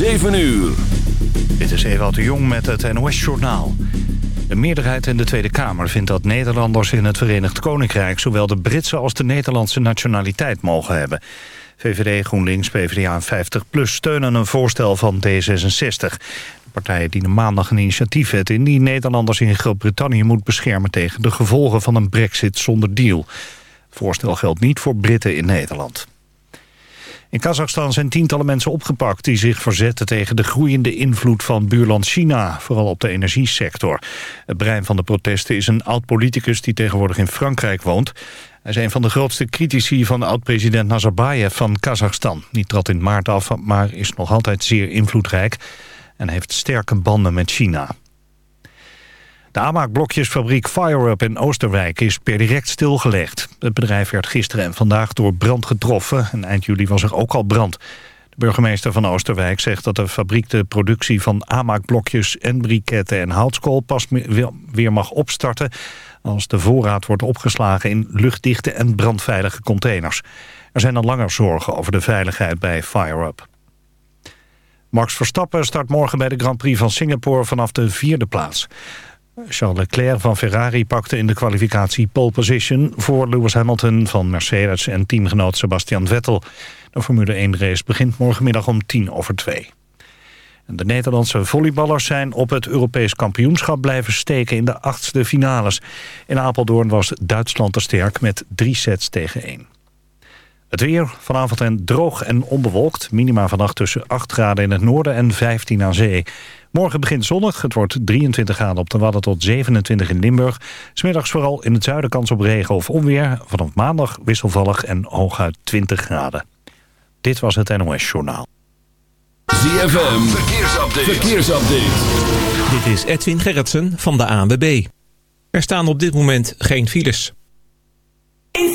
7 uur. Dit is Ewald de Jong met het NOS-journaal. De meerderheid in de Tweede Kamer vindt dat Nederlanders in het Verenigd Koninkrijk... zowel de Britse als de Nederlandse nationaliteit mogen hebben. VVD, GroenLinks, PvdA en 50PLUS steunen een voorstel van D66. De partijen dienen maandag een initiatiefwet in... die Nederlanders in Groot-Brittannië moet beschermen tegen de gevolgen van een brexit zonder deal. Het voorstel geldt niet voor Britten in Nederland. In Kazachstan zijn tientallen mensen opgepakt die zich verzetten tegen de groeiende invloed van buurland China, vooral op de energiesector. Het brein van de protesten is een oud-politicus die tegenwoordig in Frankrijk woont. Hij is een van de grootste critici van oud-president Nazarbayev van Kazachstan. Die trad in maart af, maar is nog altijd zeer invloedrijk en heeft sterke banden met China. De aanmaakblokjesfabriek FireUp in Oosterwijk is per direct stilgelegd. Het bedrijf werd gisteren en vandaag door brand getroffen. En eind juli was er ook al brand. De burgemeester van Oosterwijk zegt dat de fabriek de productie van aanmaakblokjes en briketten en houtskool pas weer mag opstarten als de voorraad wordt opgeslagen in luchtdichte en brandveilige containers. Er zijn al langer zorgen over de veiligheid bij FireUp. Max Verstappen start morgen bij de Grand Prix van Singapore vanaf de vierde plaats. Charles Leclerc van Ferrari pakte in de kwalificatie pole position... voor Lewis Hamilton van Mercedes en teamgenoot Sebastian Vettel. De Formule 1 race begint morgenmiddag om tien over twee. De Nederlandse volleyballers zijn op het Europees kampioenschap blijven steken in de achtste finales. In Apeldoorn was Duitsland te sterk met drie sets tegen één. Het weer vanavond en droog en onbewolkt. Minima vannacht tussen 8 graden in het noorden en 15 aan zee. Morgen begint zonnig. Het wordt 23 graden op de Wadden tot 27 in Limburg. Smiddags vooral in het zuiden kans op regen of onweer. Vanaf maandag wisselvallig en hooguit 20 graden. Dit was het NOS Journaal. ZFM, verkeersupdate. verkeersupdate. Dit is Edwin Gerritsen van de ANWB. Er staan op dit moment geen files. In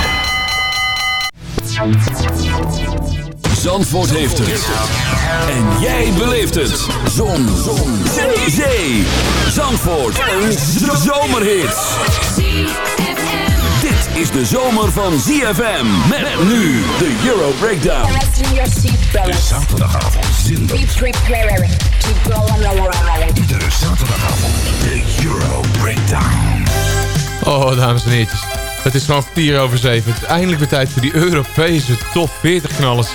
Zandvoort heeft het. En jij beleeft het. Zon. Zon. Zee. Zee. Zandvoort. Een zomerhit. Dit is de zomer van ZFM. Met nu de Euro Breakdown. Zinder. Zaterdagavond, de Euro Breakdown. Oh, dames en heren. Het is gewoon vier over zeven. Het is eindelijk weer tijd voor die Europese top 40 knallers.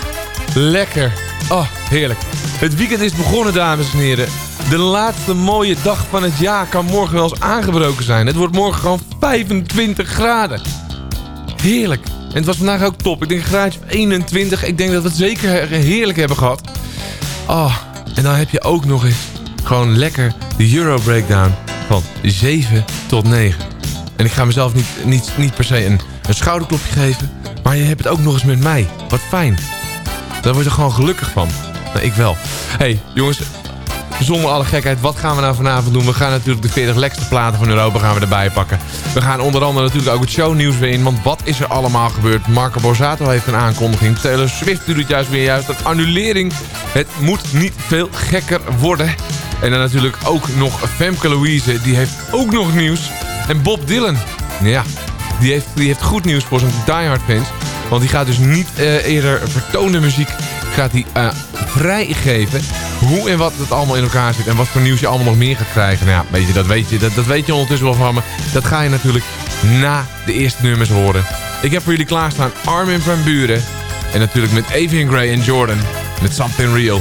Lekker. Oh, heerlijk. Het weekend is begonnen, dames en heren. De laatste mooie dag van het jaar kan morgen wel eens aangebroken zijn. Het wordt morgen gewoon 25 graden. Heerlijk. En het was vandaag ook top. Ik denk graadje of 21. Ik denk dat we het zeker heerlijk hebben gehad. Oh, en dan heb je ook nog eens gewoon lekker de Euro Breakdown van 7 tot 9. En ik ga mezelf niet, niet, niet per se een, een schouderklopje geven. Maar je hebt het ook nog eens met mij. Wat fijn. Daar word je gewoon gelukkig van. Nou, ik wel. hey, jongens. Zonder alle gekheid, wat gaan we nou vanavond doen? We gaan natuurlijk de 40 lekste platen van Europa gaan we erbij pakken. We gaan onder andere natuurlijk ook het shownieuws weer in. Want wat is er allemaal gebeurd? Marco Borsato heeft een aankondiging. Taylor Swift doet het juist weer juist. Een annulering. Het moet niet veel gekker worden. En dan natuurlijk ook nog Femke Louise. Die heeft ook nog nieuws. En Bob Dylan. Ja, die heeft, die heeft goed nieuws voor zijn diehard fans. Want die gaat dus niet uh, eerder vertoonde muziek gaat hij uh, vrijgeven. Hoe en wat het allemaal in elkaar zit. En wat voor nieuws je allemaal nog meer gaat krijgen. Nou ja, weet je, dat, weet je, dat, dat weet je ondertussen wel van me. Dat ga je natuurlijk na de eerste nummers horen. Ik heb voor jullie klaarstaan Armin van Buren. En natuurlijk met Avian Gray en Jordan. Met Something Real.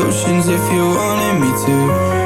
oceans if you wanted me to.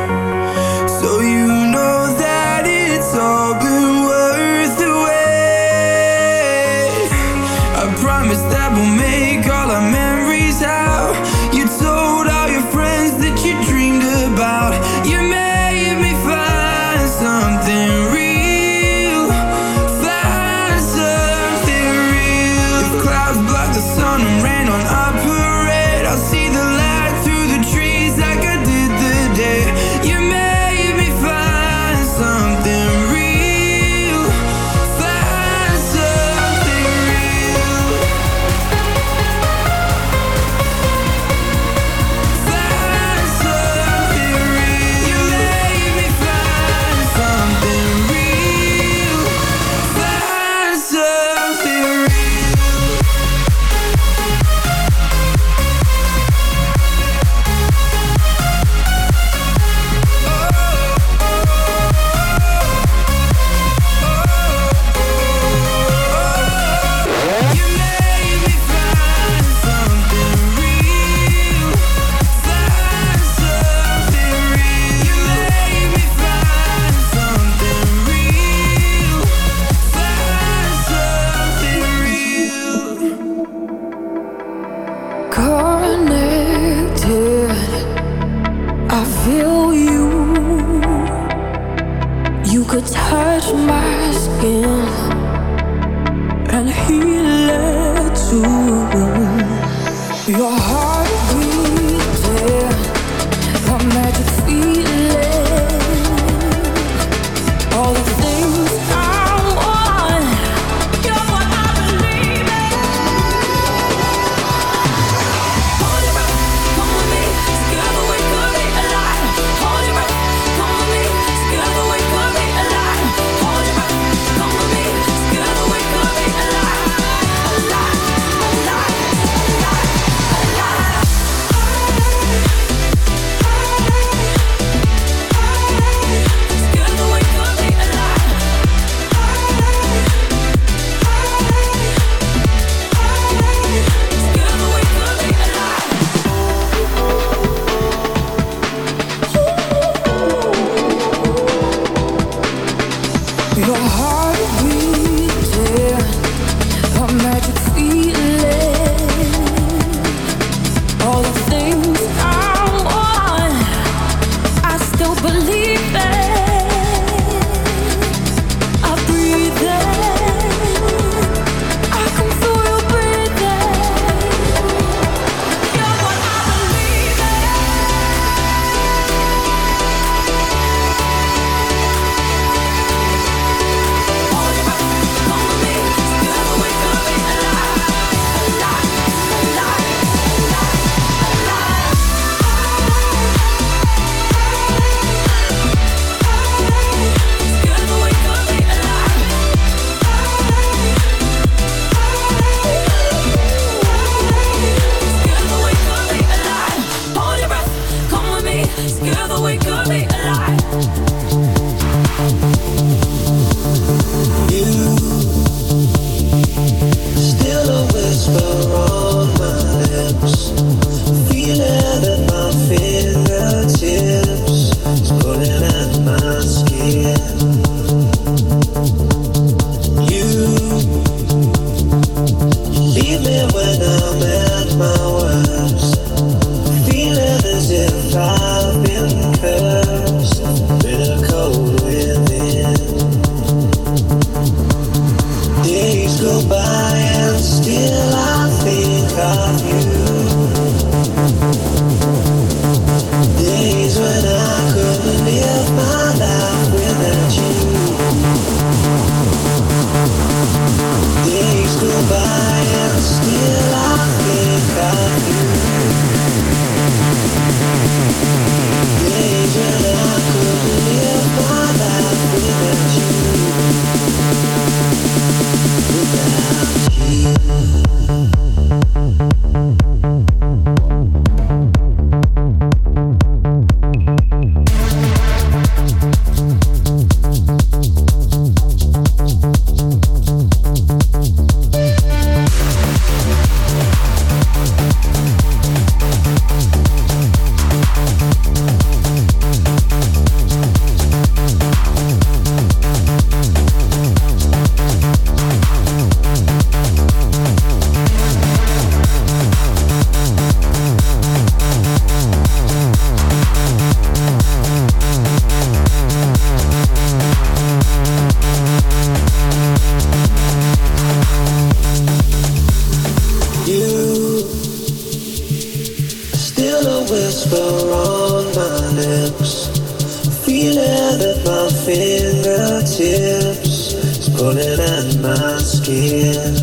My skin.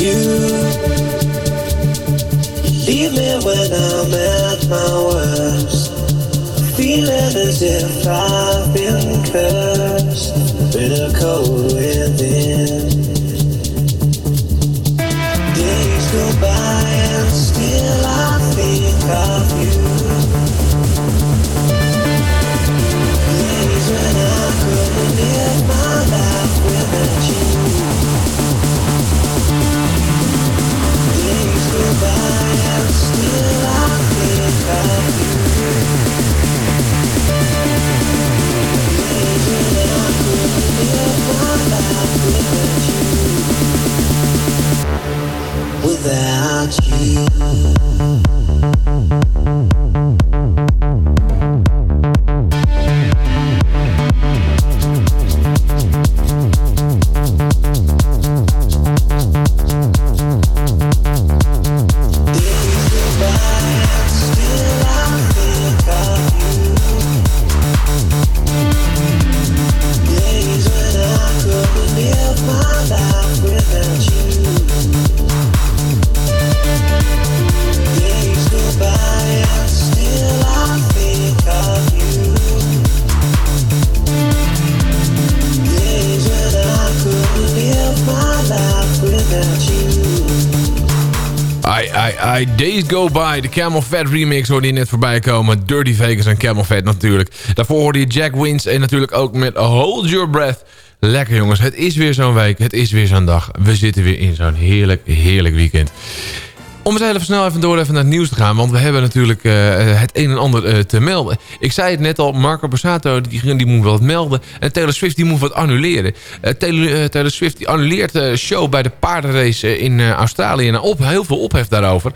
You leave me when I'm at my worst. Feeling as if I've been cursed. Bitter cold within. Days go by and still I think of you. Without you. Ai, Days Go By. De Camel Fat remix hoorde je net voorbij komen. Dirty Vegas en Camel Fat natuurlijk. Daarvoor hoorde je Jack Wins en natuurlijk ook met Hold Your Breath. Lekker jongens, het is weer zo'n week. Het is weer zo'n dag. We zitten weer in zo'n heerlijk, heerlijk weekend. Om eens even snel even door even naar het nieuws te gaan. Want we hebben natuurlijk eh, het een en ander eh, te melden. Ik zei het net al, Marco Borsato die, die moet wat melden. En Taylor Swift die moet wat annuleren. Eh, Taylor, Taylor Swift die annuleert de show bij de paardenrace in Australië. En op, heel veel ophef daarover.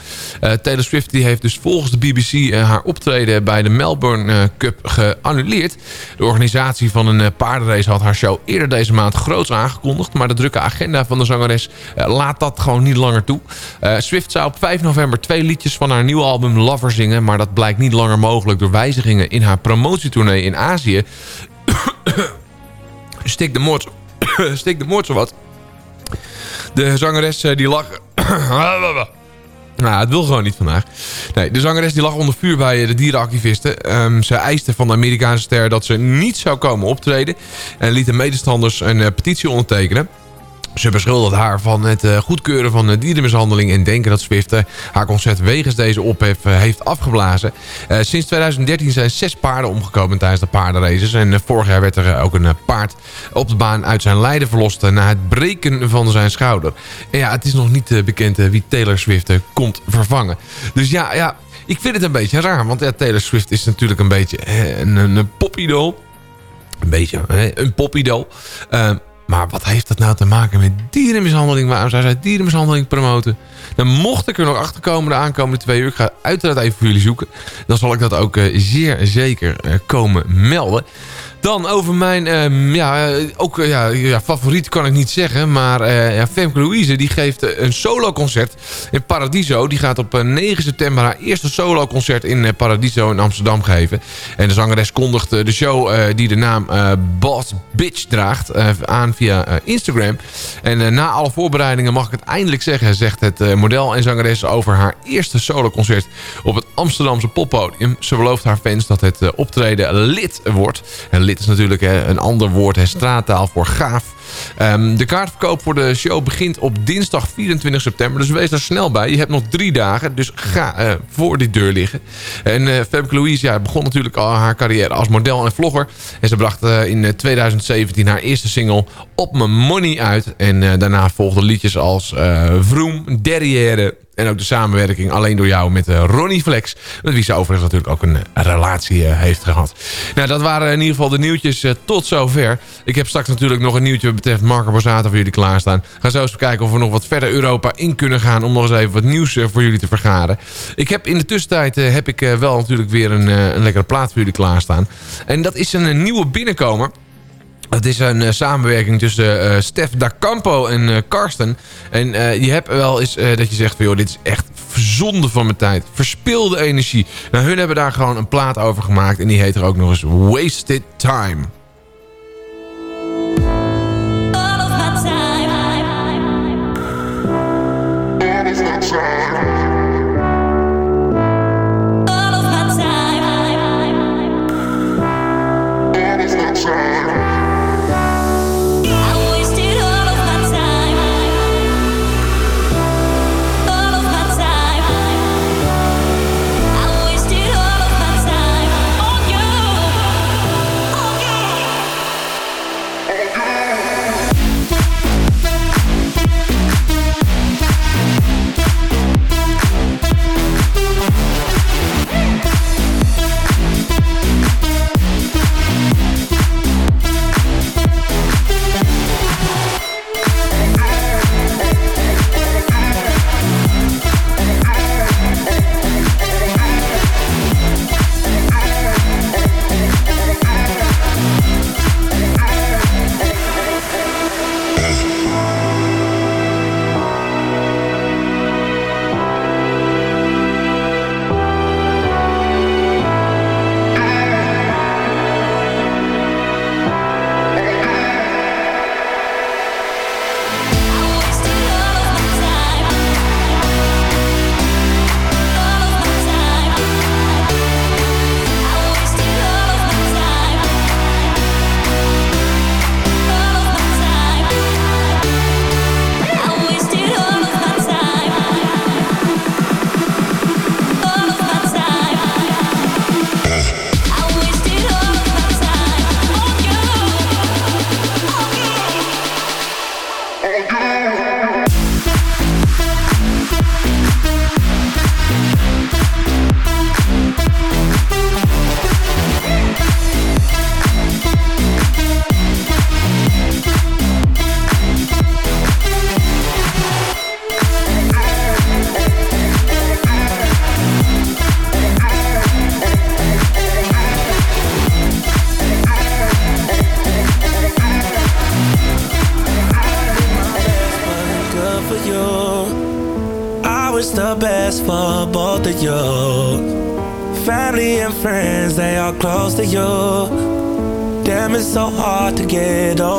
Taylor Swift die heeft dus volgens de BBC haar optreden bij de Melbourne Cup geannuleerd. De organisatie van een paardenrace had haar show eerder deze maand groots aangekondigd. Maar de drukke agenda van de zangeres laat dat gewoon niet langer toe. Swift zou op 5 november twee liedjes van haar nieuwe album Lover zingen. Maar dat blijkt niet langer mogelijk door wijzigingen in haar promotietournee in Azië. Stik de moord, stik de moord zowat. De zangeres eh, die lag... Nou, het wil gewoon niet vandaag. Nee, de zangeres die lag onder vuur bij eh, de dierenactivisten. Ehm, ze eiste van de Amerikaanse ster dat ze niet zou komen optreden. En liet de medestanders een eh, petitie ondertekenen. Ze beschuldigt haar van het eh, goedkeuren van dierenmishandeling... en denken dat Swift haar concert wegens deze ophef eh, heeft afgeblazen. Eh, sinds 2013 zijn zes paarden omgekomen tijdens de paardenraces. En vorig jaar werd er ook een paard op de baan uit zijn lijden verlost... na het breken van zijn schouder. En ja, het is nog niet bekend wie Taylor Swift komt vervangen. Dus ja, ja, ik vind het een beetje raar. Want Taylor Swift is natuurlijk een beetje een, een, een. Een beetje een popidool. Eh, maar wat heeft dat nou te maken met dierenmishandeling? Waarom zou zij dierenmishandeling promoten? Dan mocht ik er nog achter komen de aankomende twee uur. Ik ga uiteraard even voor jullie zoeken. Dan zal ik dat ook eh, zeer zeker eh, komen melden. Dan over mijn, ehm, ja, eh, ook ja, ja, favoriet kan ik niet zeggen. Maar eh ja, Femke Louise die geeft een soloconcert in Paradiso. Die gaat op eh, 9 september haar eerste soloconcert in Paradiso in Amsterdam geven. En de zangeres kondigt de show die de naam eh, Boss Bitch draagt aan via Instagram. En na alle voorbereidingen mag ik het eindelijk zeggen, zegt het eh, model en zangeres over haar eerste soloconcert op het Amsterdamse poppodium. Ze belooft haar fans dat het eh, optreden lid wordt. En lid is natuurlijk een ander woord, hè, straattaal voor gaaf. Ehm, de kaartverkoop voor de show begint op dinsdag 24 september. Dus wees daar snel bij. Je hebt nog drie dagen. Dus ga eh, voor die deur liggen. En eh Femke Louise ja, begon natuurlijk al haar carrière als model en vlogger. En ze bracht in eh, 2017 haar eerste single Op Mijn Money uit. En daarna volgden liedjes als Vroom, En ook de samenwerking alleen door jou met eh, Ronnie Flex. Met wie ze overigens natuurlijk ook een, eh, relatie eh, heeft gehad. Nou, dat waren in ieder geval de nieuwtjes tot zover. Ik heb straks natuurlijk nog een nieuwtje wat betreft Marco Borsato voor jullie klaarstaan. Ga zo eens kijken of we nog wat verder Europa in kunnen gaan... om nog eens even wat nieuws voor jullie te vergaren. Ik heb in de tussentijd heb ik wel natuurlijk weer een, een lekkere plaat voor jullie klaarstaan. En dat is een, een nieuwe binnenkomer. Het is een eh, samenwerking tussen eh Stef Da Campo en eh, Karsten. En je hebt wel eens dat je zegt van... joh, dit is echt zonde van mijn tijd. Verspilde energie. Nou, hun hebben daar gewoon een plaat over gemaakt. En die heet er ook nog eens Wasted Time.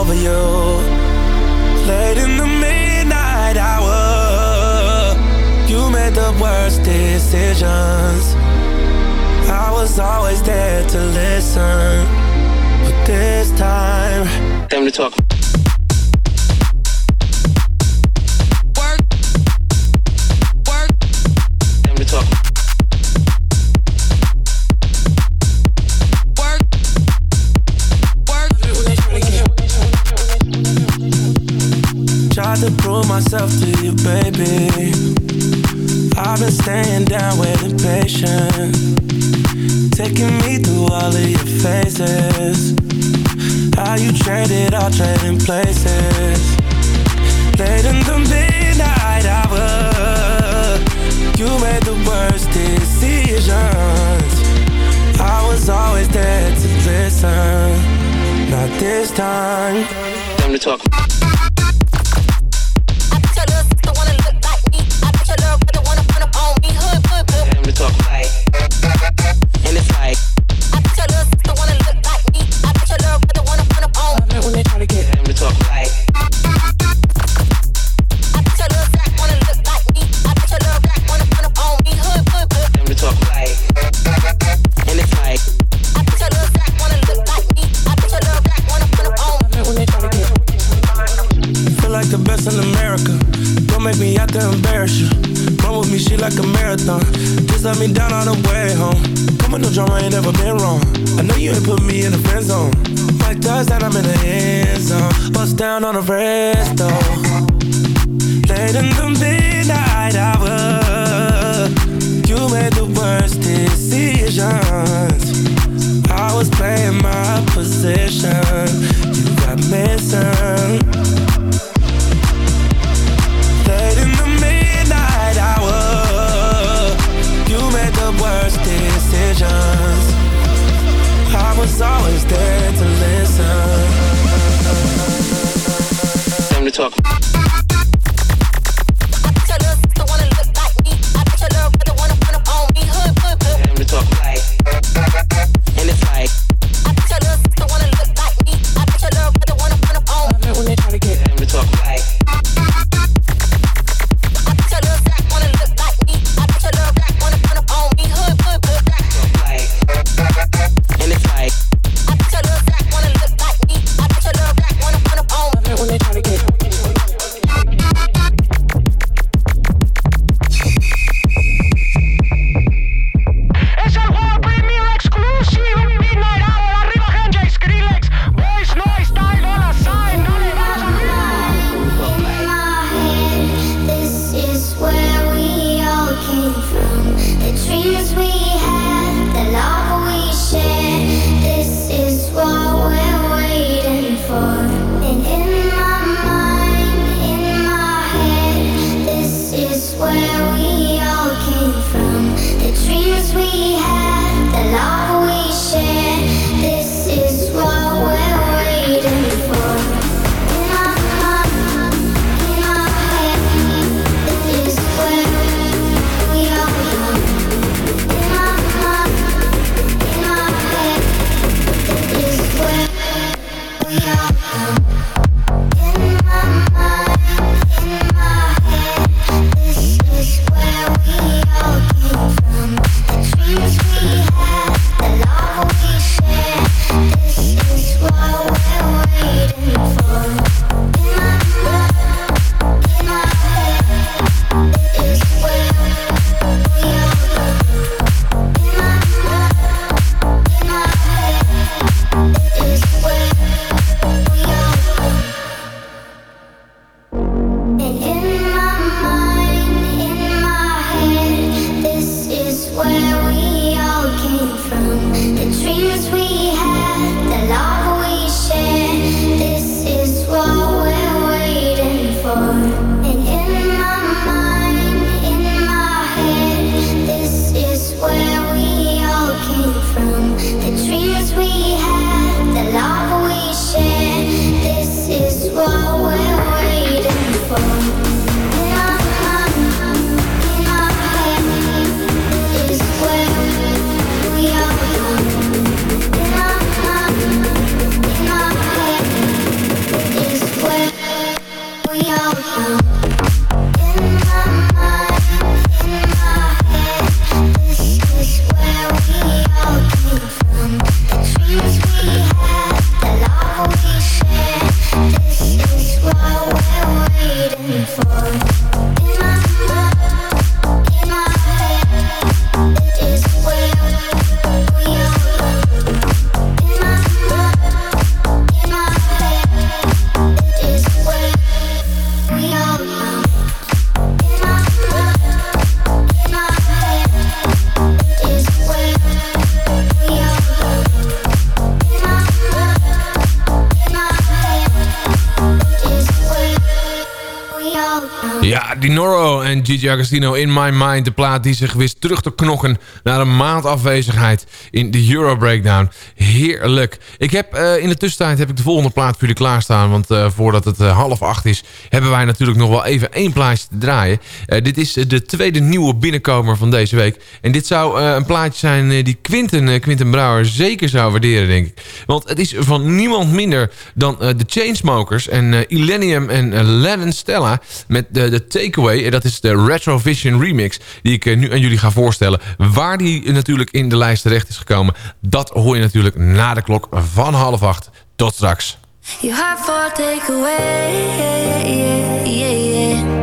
Over you. Late in the midnight hour, you made the worst decisions. I was always there to listen, but this time, Time to talk. Myself to you, baby. I've been staying down waiting patient, taking me through all of your phases. How you traded all trading places, late in the midnight hour. You made the worst decisions. I was always there to listen, not this time. Time to talk. Drama, ain't never been wrong. I know you ain't put me in the friend zone. Like does that, I'm in the end zone. Bust down on the rest though. Late in the midnight Dinoro en Gigi Agostino in My Mind. De plaat die zich wist terug te knokken naar een maand afwezigheid in de Euro Breakdown. Heerlijk. Ik heb uh, in de tussentijd heb ik de volgende plaat voor jullie klaarstaan. Want uh, voordat het uh, half acht is, hebben wij natuurlijk nog wel even één plaatje te draaien. dit is de tweede nieuwe binnenkomer van deze week. En dit zou een plaatje zijn die Quinten, Quinten Brouwer zeker zou waarderen, denk ik. Want het is van niemand minder dan de Chainsmokers en Illenium en Lennon Stella met de, de En dat is de Retrovision remix die ik nu aan jullie ga voorstellen. Waar die natuurlijk in de lijst terecht is gekomen, dat hoor je natuurlijk na de klok van half acht. Tot straks. You have yeah, yeah, yeah,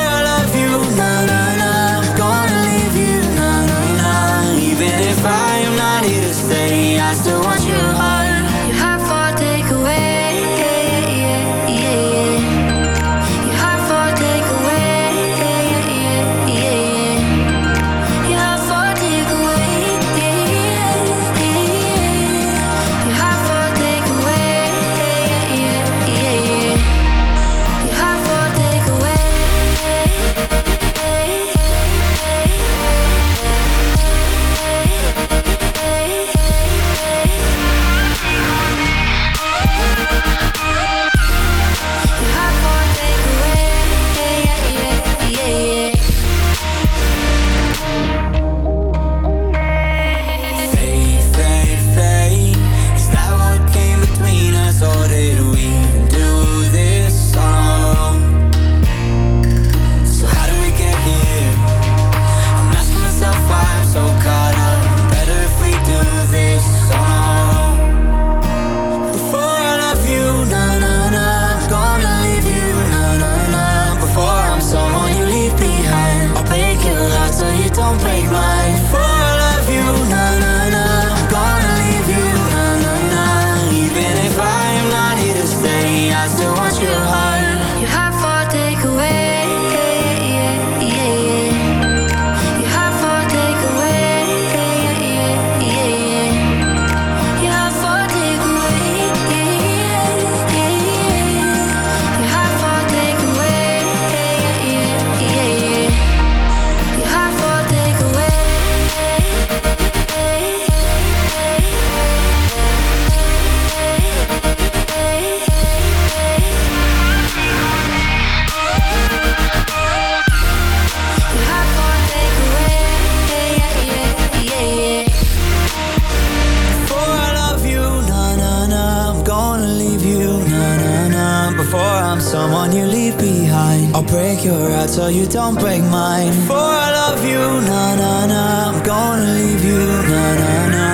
Don't break mine. Before I love you, na na na, I'm gonna leave you, na na na.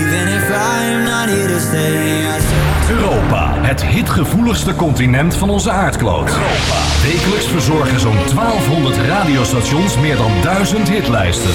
Even if I'm not here to stay, Europa, het hitgevoeligste continent van onze aardkloot. Wekelijks verzorgen zo'n 1200 radiostations meer dan 1000 hitlijsten.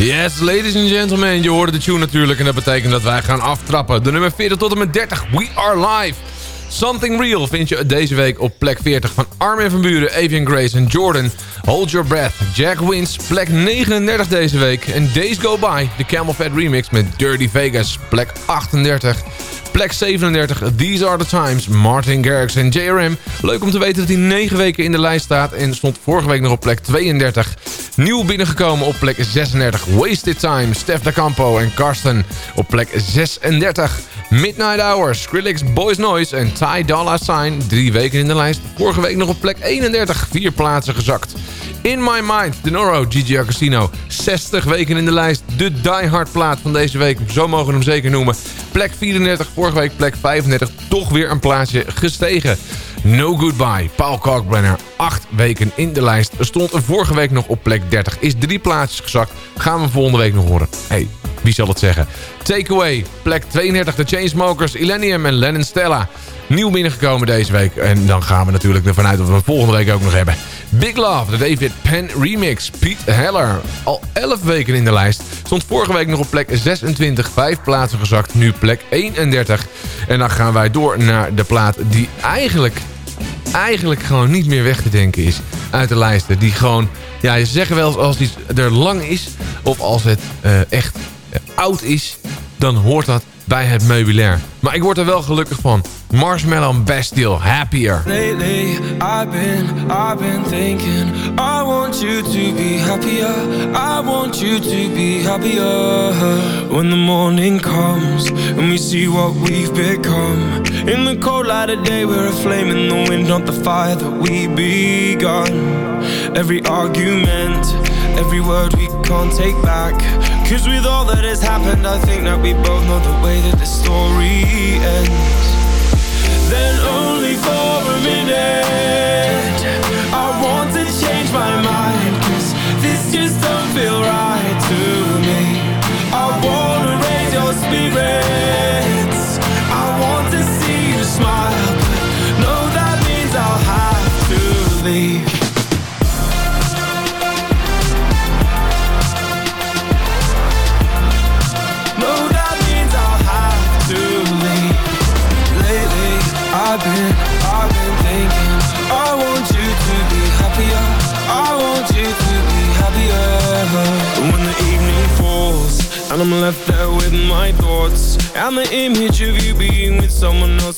Yes, ladies and gentlemen, je hoorde de tune natuurlijk en dat betekent dat wij gaan aftrappen. De nummer 40 tot en met 30, We Are Live. Something Real vind je deze week op plek 40 van Armin van Buren, Avian Grace en Jordan. Hold Your Breath, Jack Wins, plek 39 deze week. En Days Go By, de Camel Fat remix met Dirty Vegas, plek 38. Plek 37, These Are The Times, Martin Garrix en JRM. Leuk om te weten dat hij 9 weken in de lijst staat en stond vorige week nog op plek 32. Nieuw binnengekomen op plek 36, Wasted Time, Stef da Campo en Karsten op plek 36. Midnight Hours, Skrillex, Boys Noise en Ty Dolla Sign. Drie weken in de lijst. Vorige week nog op plek 31. Vier plaatsen gezakt. In My Mind, De Noro, Gigi Agostino. 60 weken in de lijst. De Die Hard plaat van deze week. Zo mogen we hem zeker noemen. Plek 34, vorige week plek 35. Toch weer een plaatsje gestegen. No Goodbye, Paul Kalkbrenner. Acht weken in de lijst. Stond vorige week nog op plek 30. Is drie plaatsjes gezakt. Gaan we volgende week nog horen. Hey, wie zal het zeggen? Takeaway, plek 32. De Chainsmokers, Illenium en Lennon Stella. Nieuw binnengekomen deze week. En dan gaan we natuurlijk ervan uit dat we het volgende week ook nog hebben. Big Love, de David Penn remix. Pete Heller, al 11 weken in de lijst. Stond vorige week nog op plek 26, 5 plaatsen gezakt. Nu plek 31. En dan gaan wij door naar de plaat die eigenlijk, eigenlijk gewoon niet meer weg te denken is. Uit de lijsten. Die gewoon, ja, je zeggen wel als iets er lang is. Of als het eh, echt oud is. Dan hoort dat bij het meubilair. Maar ik word er wel gelukkig van. Marshmallow Bastille, Happier. Lately, I've been, I've been thinking I want you to be happier I want you to be happier When the morning comes And we see what we've become In the cold light of day We're a flame in the wind Not the fire that we begun Every argument Every word we can't take back Cause with all that has happened I think that we both know the way that the story ends. Then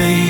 to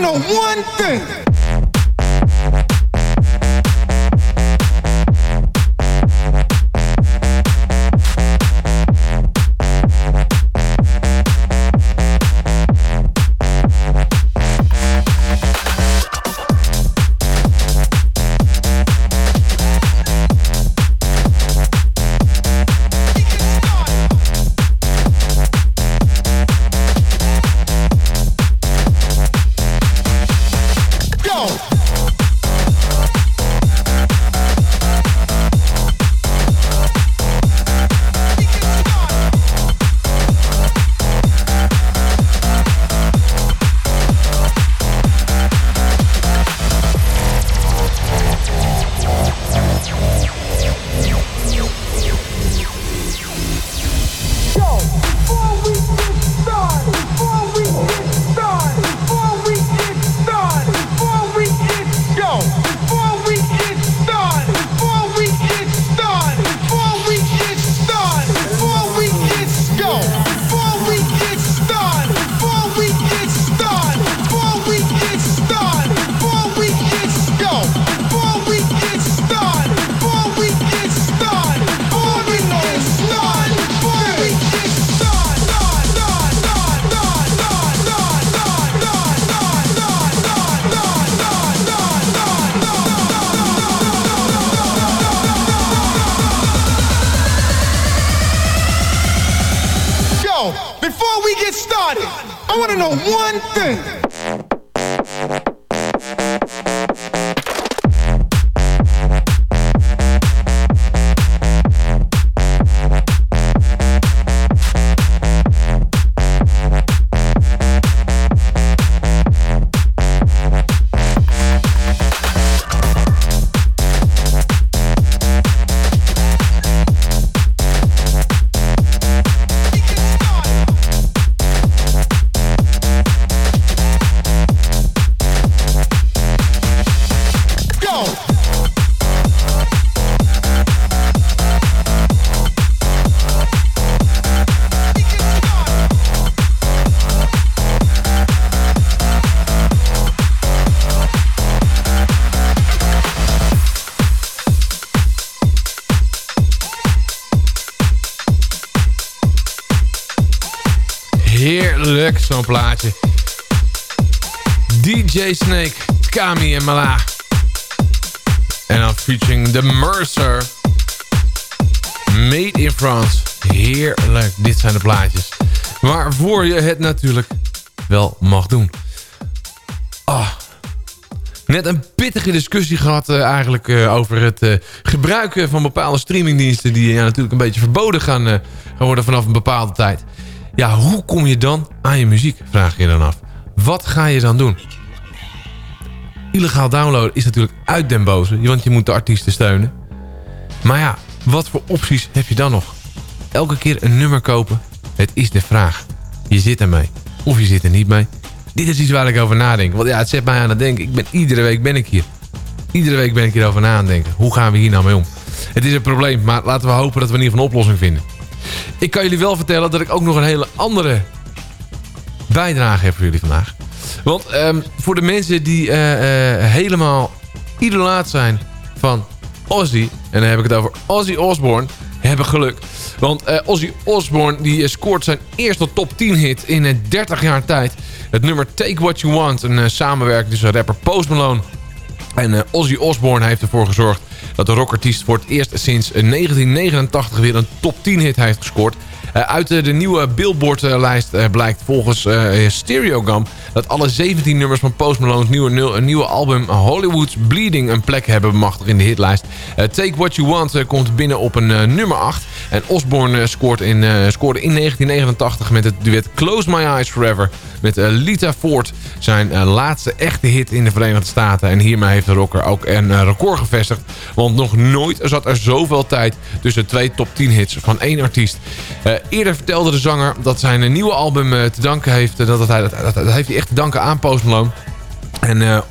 know one thing. Before we get started, I want to know one thing. Kami en Mala. En dan featuring The Mercer. Made in France. Heerlijk, dit zijn de plaatjes. Waarvoor je het natuurlijk wel mag doen. Ah. Net een pittige discussie gehad eh, eigenlijk eh, over het eh, gebruiken van bepaalde streamingdiensten... die ja, natuurlijk een beetje verboden gaan, gaan worden vanaf een bepaalde tijd. Ja, hoe kom je dan aan je muziek, vraag je dan af. Wat ga je dan doen? Illegaal downloaden is natuurlijk uit den boze, want je moet de artiesten steunen. Maar ja, wat voor opties heb je dan nog? Elke keer een nummer kopen? Het is de vraag. Je zit ermee. Of je zit er niet mee. Dit is iets waar ik over nadenk. Want ja, het zet mij aan het denken. Ik ben, iedere week ben ik hier. Iedere week ben ik hierover na aan het denken. Hoe gaan we hier nou mee om? Het is een probleem, maar laten we hopen dat we in ieder geval een oplossing vinden. Ik kan jullie wel vertellen dat ik ook nog een hele andere bijdrage heb voor jullie vandaag. Want ehm, voor de mensen die eh, eh, helemaal idolaat zijn van Ozzy... en dan heb ik het over Ozzy Osbourne, hebben geluk. Want eh, Ozzy Osbourne die, scoort zijn eerste top 10 hit in eh, 30 jaar tijd. Het nummer Take What You Want, een samenwerking tussen rapper Post Malone en Ozzy Osbourne heeft ervoor gezorgd dat de rockartiest voor het eerst sinds eh, 1989 weer een top 10 hit heeft gescoord. Eh, uit de, nieuwe Billboard-lijst eh, blijkt volgens eh Stereogam dat alle 17 nummers van Post Malone's nieuwe, nieuwe album Hollywood's Bleeding een plek hebben bemachtigd in de hitlijst. Take What You Want komt binnen op een nummer 8. En Osbourne eh, scoort in, scoorde in 1989 met het duet Close My Eyes Forever met Lita Ford zijn laatste echte hit in de Verenigde Staten. En hiermee heeft de rocker ook een record gevestigd. Want nog nooit zat er zoveel tijd tussen twee top 10 hits van één artiest. Eerder vertelde de zanger dat zijn eh, nieuwe album eh, te danken heeft. eh, dat, het hij, dat, dat, dat heeft hij echt te danken aan Post Malone. En eh, eh,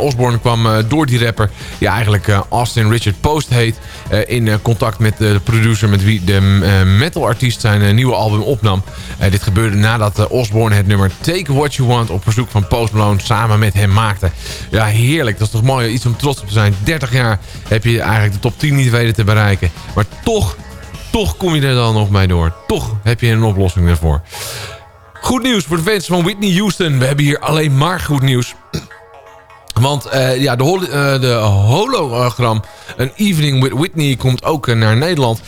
Osborne kwam eh, door die rapper, ja eigenlijk eh, Austin Richard Post heet, eh, in eh, contact met de producer met wie de eh, metalartiest zijn eh, nieuwe album opnam. Eh, dit gebeurde nadat eh, Osborne het nummer Take What You Want op verzoek van Post Malone samen met hem maakte. Ja, heerlijk. Dat is toch mooi, iets om trots op te zijn. 30 jaar heb je eigenlijk de top 10 niet weten te bereiken. Maar toch, toch kom je er dan nog mee door. Toch heb je een oplossing ervoor. Goed nieuws voor de fans van Whitney Houston. We hebben hier alleen maar goed nieuws. Want eh, ja, de, eh, de hologram, een evening with Whitney, komt ook eh, naar Nederland.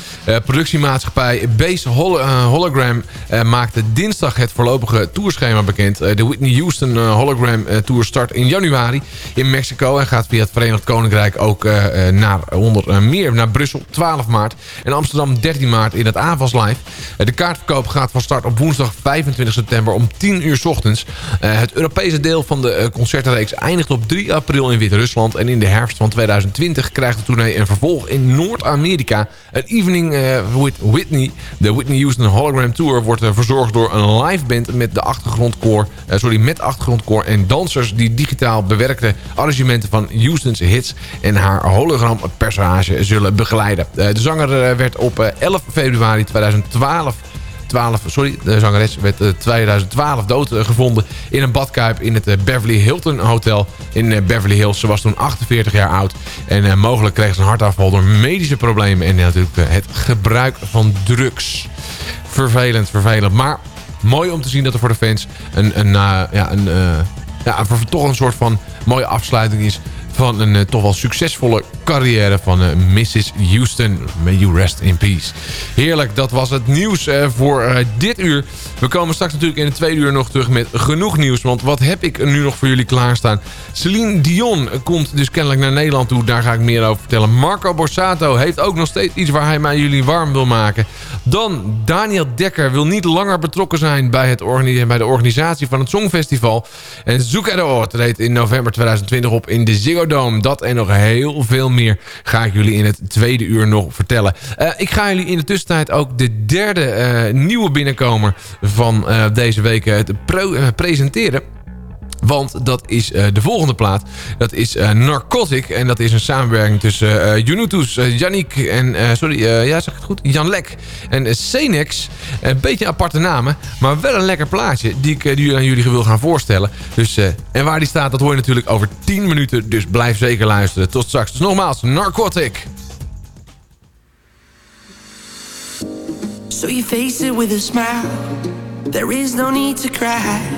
Productiemaatschappij Base Hol Hologram maakte dinsdag het voorlopige tourschema bekend. De Whitney Houston Hologram Tour start in januari in Mexico... en gaat via het Verenigd Koninkrijk ook naar, onder meer naar Brussel 12 maart... en Amsterdam 13 maart in het AVAS Live. De kaartverkoop gaat van start op woensdag 25 september om 10 uur 's ochtends. Het Europese deel van de concertenreeks eindigt op 3 april in Wit-Rusland... en in de herfst van 2020 krijgt de tournee een vervolg in Noord-Amerika. Een evening eh, with Whitney, de Whitney Houston Hologram Tour... wordt eh, verzorgd door een live band met, de achtergrondkoor, eh, sorry, met achtergrondkoor en dansers... die digitaal bewerkte arrangementen van Houston's hits... en haar hologram personage zullen begeleiden. De zanger werd op eh, 11 februari 2012 12, sorry, de zangeres werd in 2012 doodgevonden in een badkuip in het eh, Beverly Hilton Hotel in eh, Beverly Hills. Ze was toen 48 jaar oud en eh, mogelijk kreeg ze een hartaanval door medische problemen en natuurlijk eh, het gebruik van drugs. Vervelend, vervelend. Maar mooi om te zien dat er voor de fans een, een, eh, ja, een, eh, ja, toch een soort van mooie afsluiting is van een eh, toch wel succesvolle carrière van eh, Mrs. Houston. May you rest in peace. Heerlijk, dat was het nieuws eh, voor dit uur. We komen straks natuurlijk in het tweede uur nog terug met genoeg nieuws. Want wat heb ik nu nog voor jullie klaarstaan? Celine Dion komt dus kennelijk naar Nederland toe. Daar ga ik meer over vertellen. Marco Borsato heeft ook nog steeds iets waar hij mij jullie warm wil maken. Dan Daniel Dekker wil niet langer betrokken zijn bij, het bij de organisatie van het Songfestival. En Zucchero treedt in november 2020 op in de Ziggo Dat en nog heel veel meer ga ik jullie in het tweede uur nog vertellen. Eh, ik ga jullie in de tussentijd ook de derde eh, nieuwe binnenkomer van eh, deze week eh, presenteren. Want dat is eh, de volgende plaat. Dat is eh, Narcotic. En dat is een samenwerking tussen eh Junutus, Yannick en... sorry, ja, zeg ik het goed? Jan Lek en Senex. Een beetje aparte namen. Maar wel een lekker plaatje die ik aan jullie wil gaan voorstellen. Dus, en waar die staat, dat hoor je natuurlijk over 10 minuten. Dus blijf zeker luisteren. Tot straks. Dus nogmaals, Narcotic. So you face it with a smile. There is no need to cry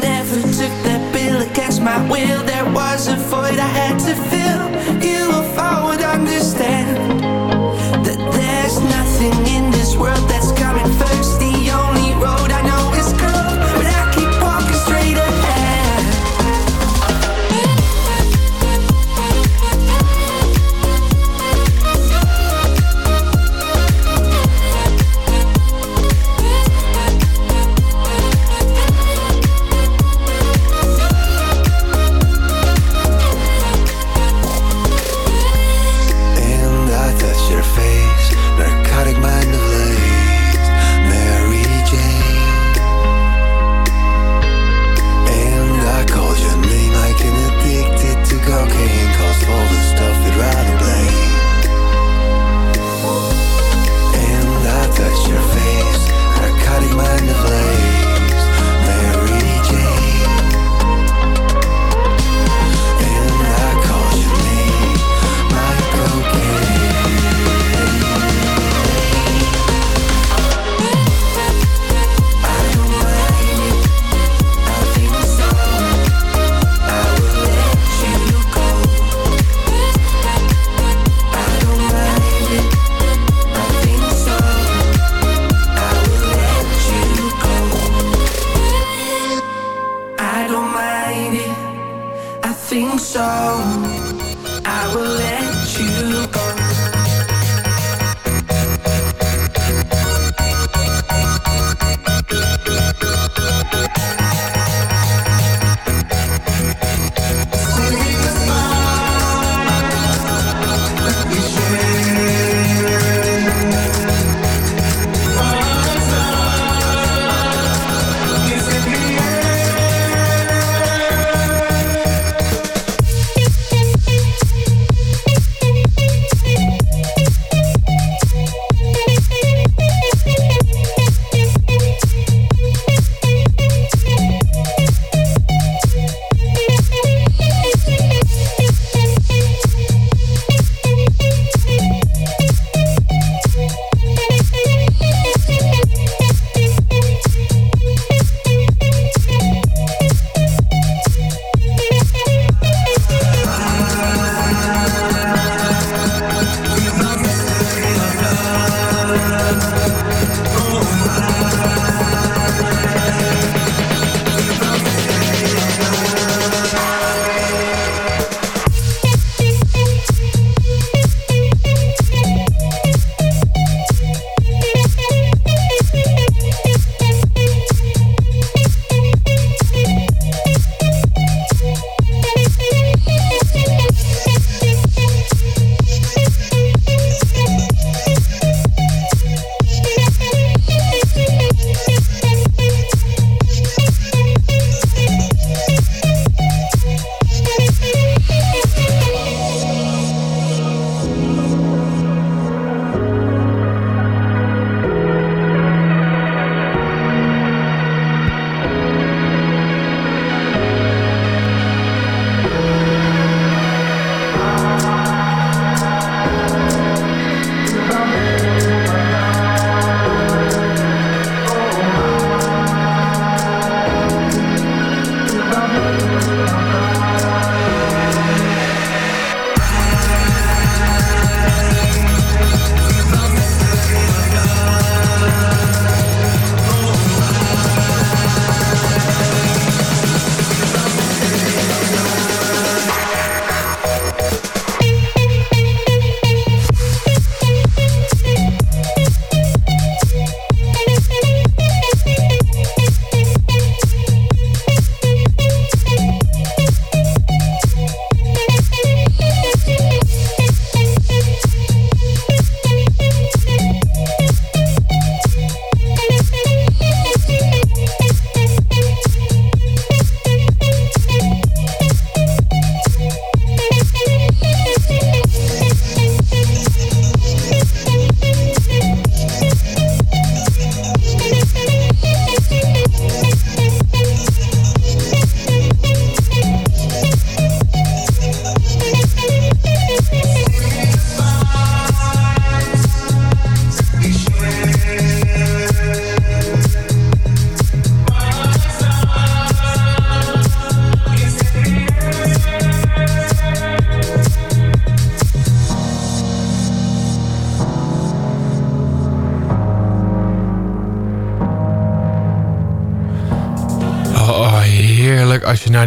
Never took that bill against my will. There was a void I had to fill. You, if I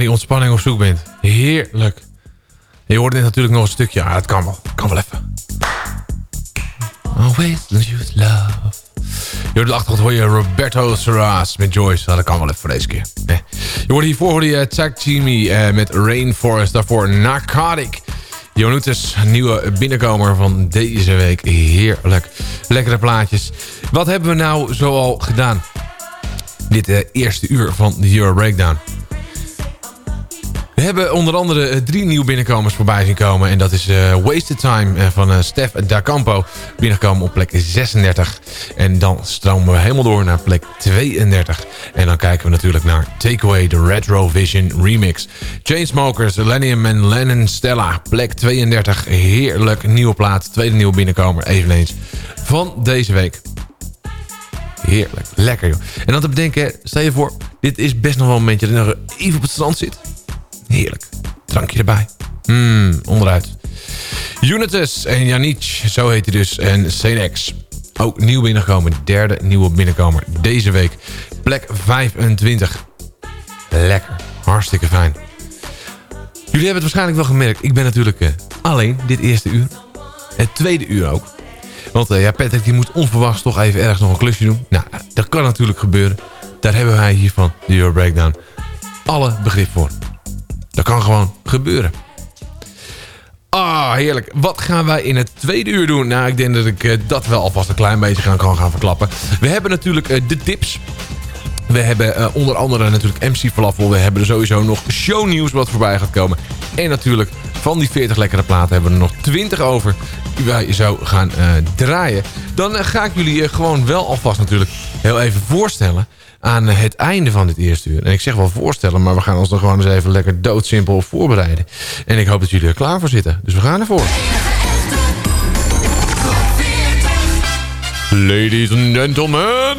die ontspanning op zoek bent. Heerlijk. Je hoort dit natuurlijk nog een stukje. Ah, dat kan wel. Kan wel even. Always use love. Je hoort de achtergrond hoor je Roberto Serras met Joyce. Nou, dat kan wel even voor deze keer. Je hoorde hiervoor hoorde je Tag Jimmy eh, met Rainforest. Daarvoor Narcotic. Jonutus, nieuwe binnenkomer van deze week. Heerlijk. Lekkere plaatjes. Wat hebben we nou zoal gedaan? Dit eh, eerste uur van de Euro Breakdown. We hebben onder andere eh, drie nieuwe binnenkomers voorbij zien komen. En dat is eh, Wasted Time eh, van Stef Da Campo. Binnengekomen op plek 36. En dan stromen we helemaal door naar plek 32. En dan kijken we natuurlijk naar Takeaway, de Retro Vision Remix. Chainsmokers, Lennium en Lennon Stella. Plek 32. Heerlijk nieuwe plaat. Tweede nieuwe binnenkomer eveneens van deze week. Heerlijk. Lekker joh. En dan te bedenken, stel je voor, dit is best nog wel een momentje dat je nog even op het strand zit. Heerlijk. Drankje erbij. Mmm, onderuit. Unitus en Janic, zo heet hij dus. En CNX. Ook nieuw binnengekomen. Derde nieuwe binnenkomer deze week. Plek 25. Lekker. Hartstikke fijn. Jullie hebben het waarschijnlijk wel gemerkt. Ik ben natuurlijk eh, alleen dit eerste uur. Het tweede uur ook. Want eh, ja, Patrick die moet onverwachts toch even ergens nog een klusje doen. Nou, dat kan natuurlijk gebeuren. Daar hebben wij hier van de Euro Breakdown alle begrip voor. Dat kan gewoon gebeuren. Ah, heerlijk. Wat gaan wij in het tweede uur doen? Nou, ik denk dat ik eh, dat wel alvast een klein beetje kan gaan verklappen. We hebben natuurlijk eh, de tips. We hebben eh, onder andere natuurlijk MC Falafel. We hebben er sowieso nog shownieuws wat voorbij gaat komen. En natuurlijk van die 40 lekkere platen hebben we er nog 20 over. Die wij zo gaan draaien. Dan ga ik jullie gewoon wel alvast natuurlijk heel even voorstellen aan het einde van dit eerste uur. En ik zeg wel voorstellen, maar we gaan ons er gewoon eens even lekker doodsimpel voorbereiden. En ik hoop dat jullie er klaar voor zitten. Dus we gaan ervoor. Ladies and gentlemen,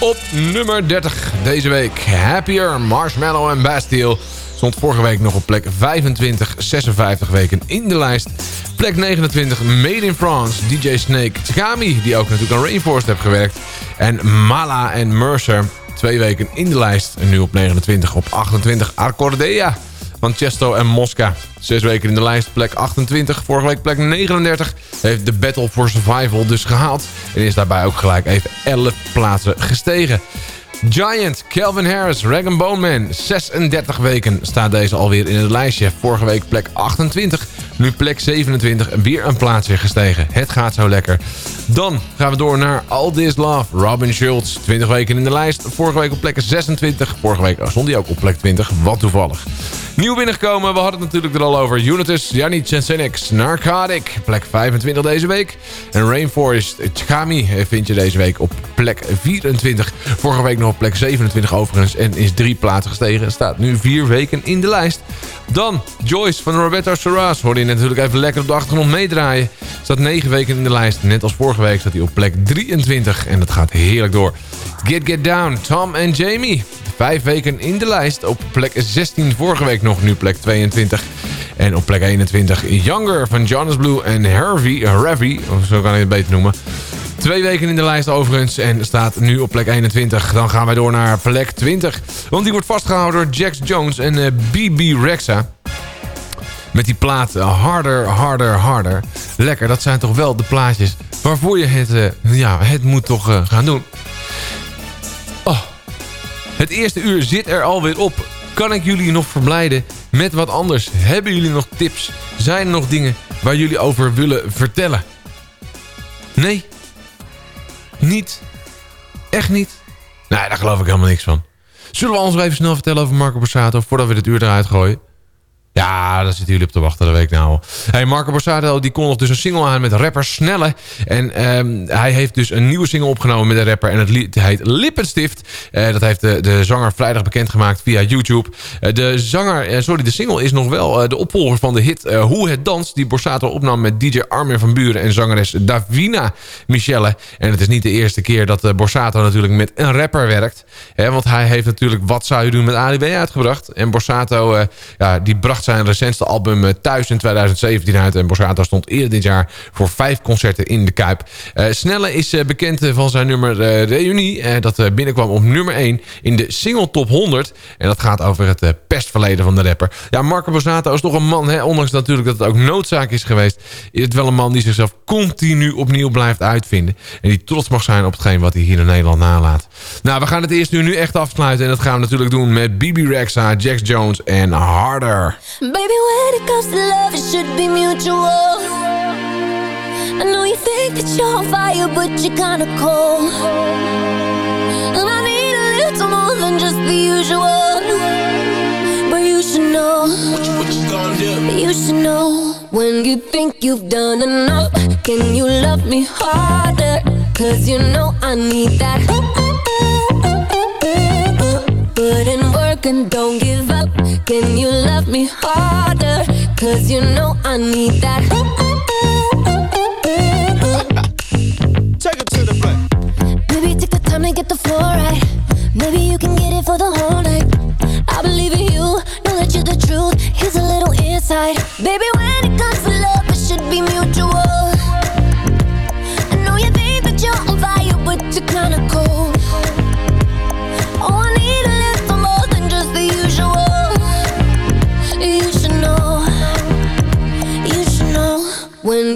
op nummer 30 deze week. Happier, Marshmallow en Bastille. Stond vorige week nog op plek 25, 56 weken in de lijst. plek 29, Made in France, DJ Snake, Tsukami, die ook natuurlijk aan Rainforest heeft gewerkt. En Mala en Mercer, twee weken in de lijst. En nu op 29, op 28, Arcordea van Chesto en Mosca. Zes weken in de lijst, plek 28. Vorige week plek 39. Heeft de Battle for Survival dus gehaald. En is daarbij ook gelijk even 11 plaatsen gestegen. Giant, Calvin Harris, Rag Bone Man. 36 weken staat deze alweer in het lijstje. Vorige week plek 28, nu plek 27 en weer een plaatsje gestegen. Het gaat zo lekker. Dan gaan we door naar All This Love. Robin Schultz, 20 weken in de lijst. Vorige week op plek 26. Vorige week stond hij ook op plek 20. Wat toevallig. Nieuw binnengekomen, we hadden het natuurlijk er al over. Unitus, Yanni Chensenix, Narcotic, plek 25 deze week. En Rainforest, Chami vind je deze week op plek 24. Vorige week nog op plek 27 overigens en is drie plaatsen gestegen. Staat nu vier weken in de lijst. Dan Joyce van Roberto Serras. Hoorde je natuurlijk even lekker op de achtergrond meedraaien. Staat negen weken in de lijst. Net als vorige week staat hij op plek 23. En dat gaat heerlijk door. Get Get Down, Tom en Jamie. Vijf weken in de lijst. Op plek 16 vorige week nog, nu plek 22. En op plek 21 Younger van Jonas Blue en Harvey, Ravi, zo kan ik het beter noemen. Twee weken in de lijst overigens en staat nu op plek 21. Dan gaan wij door naar plek 20. Want die wordt vastgehouden door Jax Jones en uh, BB Rexa. Met die plaat uh, Harder, Harder, Harder. Lekker, dat zijn toch wel de plaatjes waarvoor je het, uh, ja, het moet toch gaan doen. Oh, het eerste uur zit er alweer op. Kan ik jullie nog verblijden met wat anders? Hebben jullie nog tips? Zijn er nog dingen waar jullie over willen vertellen? Nee? Niet? Echt niet? Nee, daar geloof ik helemaal niks van. Zullen we ons even snel vertellen over Marco Borsato... voordat we dit uur eruit gooien? Ja, daar zitten jullie op te wachten, dat weet ik nou. Hey, Marco Borsato die kondigt dus een single aan met rapper Snelle. En um, hij heeft dus een nieuwe single opgenomen met de rapper. En het heet Lippenstift. Uh, dat heeft de, de zanger vrijdag bekendgemaakt via YouTube. Uh, de zanger, uh, sorry, de single is nog wel de opvolger van de hit Hoe het danst. Die Borsato opnam met DJ Armin van Buren en zangeres Davina Michelle. En het is niet de eerste keer dat Borsato natuurlijk met een rapper werkt. Want hij heeft natuurlijk Wat zou je doen met ADB uitgebracht. En Borsato, ja, die bracht zijn recentste album eh, Thuis in 2017 uit. En Borsato stond eerder dit jaar voor vijf concerten in de Kuip. Uh, Snelle is uh, bekend van zijn nummer Reunie. dat binnenkwam op nummer 1 in de single top 100. En dat gaat over het pestverleden van de rapper. Ja, Marco Borsato is toch een man, hè, ondanks natuurlijk dat het ook noodzaak is geweest... is het wel een man die zichzelf continu opnieuw blijft uitvinden. En die trots mag zijn op hetgeen wat hij hier in Nederland nalaat. Nou, we gaan het eerst nu, nu echt afsluiten. En dat gaan we natuurlijk doen met Bibi Rexa, Jax Jones en Harder. Baby, when it comes to love, it should be mutual. I know you think that you're on fire, but you're kinda cold. And I need a little more than just the usual. But you should know. What you, what you gonna do? You should know. When you think you've done enough, can you love me harder? Cause you know I need that. Put in work and don't give up. Can you love me harder? Cause you know I need that. Take it to the front. Maybe take the time to get the floor right. Maybe you can get it for the whole night. I believe in you, know that you're the truth. Here's a little insight. Baby, when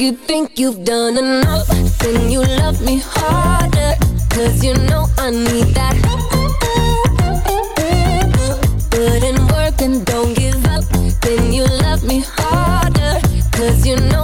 you think you've done enough, then you love me harder. Cause you know I need that. Put in work and don't give up. Then you love me harder. Cause you know